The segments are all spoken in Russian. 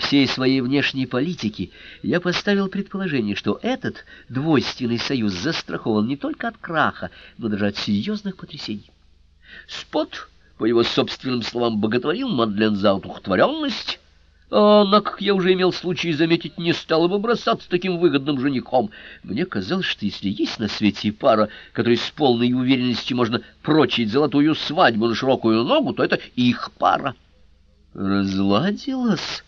всей своей внешней политики я поставил предположение, что этот двойственный союз застрахован не только от краха, но даже от серьезных потрясений. Спот, по его собственным словам, боготворил Мадлен за одухотворенность, а она, как я уже имел случай заметить, не стала бы бросаться таким выгодным женихом. Мне казалось, что если есть на свете пара, которой с полной уверенностью можно прочить золотую свадьбу на широкую ногу, то это их пара. «Разладилась?» —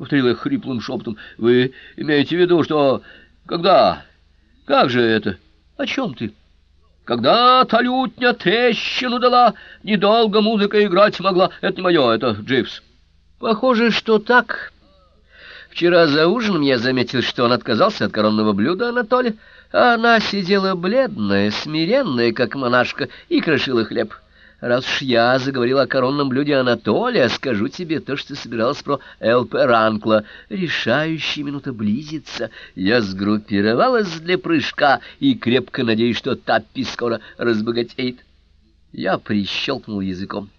повторил я хриплым шепотом. «Вы имеете в виду, что... Когда? Как же это? О чем ты?» «Когда та лютня трещину дала, недолго музыка играть могла. Это не мое, это Дживс». Похоже, что так. Вчера за ужином я заметил, что он отказался от коронного блюда Анатолия, а она сидела бледная, смиренная, как монашка, и крошила хлеб. Раз уж я заговорил о коронном блюде Анатолия, скажу тебе то, что собиралась про Элпе Ранкла. Решающая минута близится. Я сгруппировалась для прыжка и крепко надеюсь, что Таппи скоро разбогатеет. Я прищелкнул языком.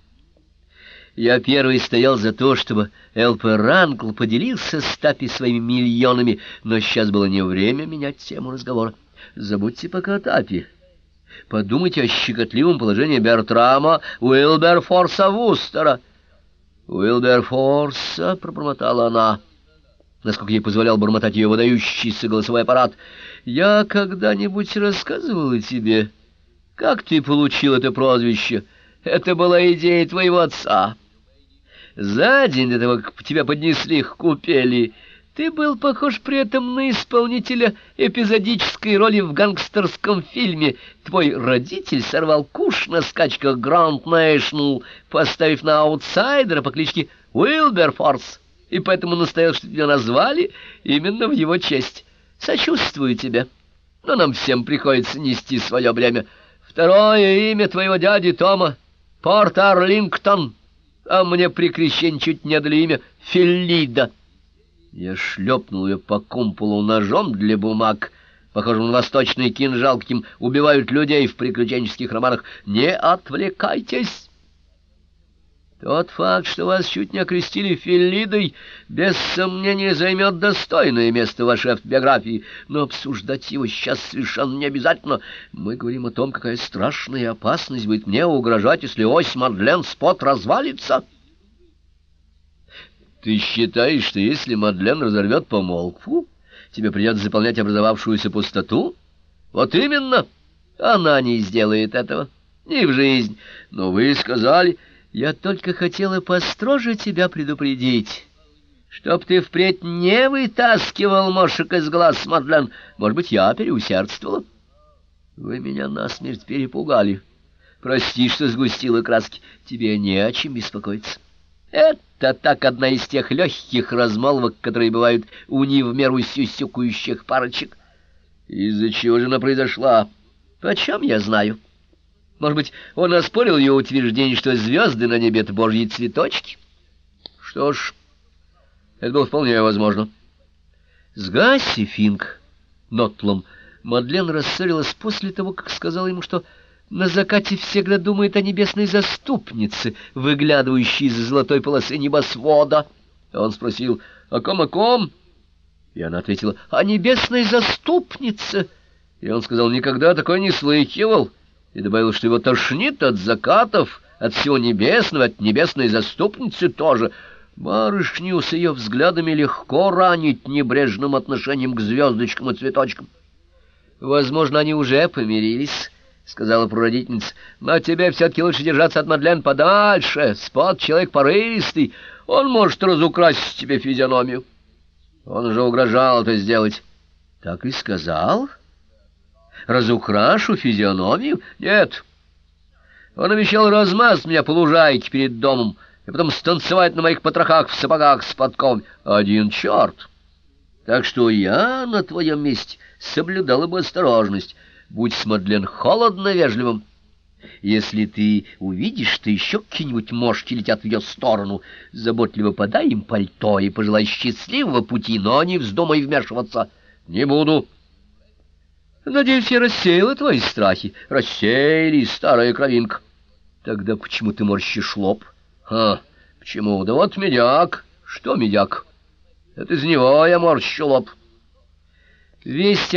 Я первый стоял за то, чтобы Элпе Ранкл поделился с Тапи своими миллионами, но сейчас было не время менять тему разговора. Забудьте пока Тапи. Подумайте о щекотливом положении Бертрама Уилберфорса Вустера. «Уилберфорса», — пробормотала она, насколько ей позволял бормотать ее выдающийся голосовой аппарат. «Я когда-нибудь рассказывала тебе, как ты получил это прозвище? Это была идея твоего отца». За день до того, как тебя поднесли к купели, ты был похож при этом на исполнителя эпизодической роли в гангстерском фильме. Твой родитель сорвал куш на скачках Гранд Нэшнл, поставив на аутсайдера по кличке Уилберфорс, и поэтому настоял, что тебя назвали именно в его честь. Сочувствую тебе, но нам всем приходится нести свое бремя. Второе имя твоего дяди Тома — Порт Арлингтон — а мне при крещении чуть не дали имя Феллида. Я шлепнул ее по кумполу ножом для бумаг, похожим на восточный кинжал, каким убивают людей в приключенческих романах. Не отвлекайтесь! Тот факт, что вас чуть не окрестили Феллидой, без сомнения займет достойное место в вашей автобиографии, но обсуждать его сейчас совершенно не обязательно. Мы говорим о том, какая страшная опасность будет мне угрожать, если ось Мадлен Спот развалится. Ты считаешь, что если Мадлен разорвет помолвку, тебе придется заполнять образовавшуюся пустоту? Вот именно, она не сделает этого, ни в жизнь. Но вы сказали... Я только хотела построже тебя предупредить, чтоб ты впредь не вытаскивал мошек из глаз, Мадлен. Может быть, я переусердствовала? Вы меня насмерть перепугали. Прости, что сгустила краски. Тебе не о чем беспокоиться. Это так одна из тех легких размолвок, которые бывают у не в меру сюсюкающих парочек. Из-за чего же она произошла? Почем я знаю?» Может быть, он оспорил ее утверждение, что звезды на небе — это божьи цветочки? Что ж, это было вполне возможно. С Гасси Финк, Нотлом, Мадлен рассорилась после того, как сказала ему, что на закате всегда думает о небесной заступнице, выглядывающей из золотой полосы небосвода. Он спросил, о ком, о ком? И она ответила, о небесной заступнице. И он сказал, никогда такой не слыхивал и добавил, что его тошнит от закатов, от всего небесного, от небесной заступницы тоже. Барышню с ее взглядами легко ранить небрежным отношением к звездочкам и цветочкам. «Возможно, они уже помирились», — сказала прародительница. «Но тебе все-таки лучше держаться от Мадлен подальше. Спот — человек порывистый, он может разукрасить тебе физиономию». Он уже угрожал это сделать. «Так и сказал?» разукрашу физиономию? Нет. Он обещал размазать меня по лужайке перед домом и потом станцевать на моих потрохах в сапогах с подком. Один черт. Так что я на твоем месте соблюдала бы осторожность. Будь с Мадлен холодно вежливым. Если ты увидишь, что еще какие-нибудь мошки летят в ее сторону, заботливо подай им пальто и пожелай счастливого пути, но не вздумай вмешиваться. Не буду. Надеюсь, я рассеяла твои страхи. Рассеяли, старая кровинка. Тогда почему ты морщишь лоб? А, почему? Да вот медяк. Что медяк? Это из него я морщу лоб. Весть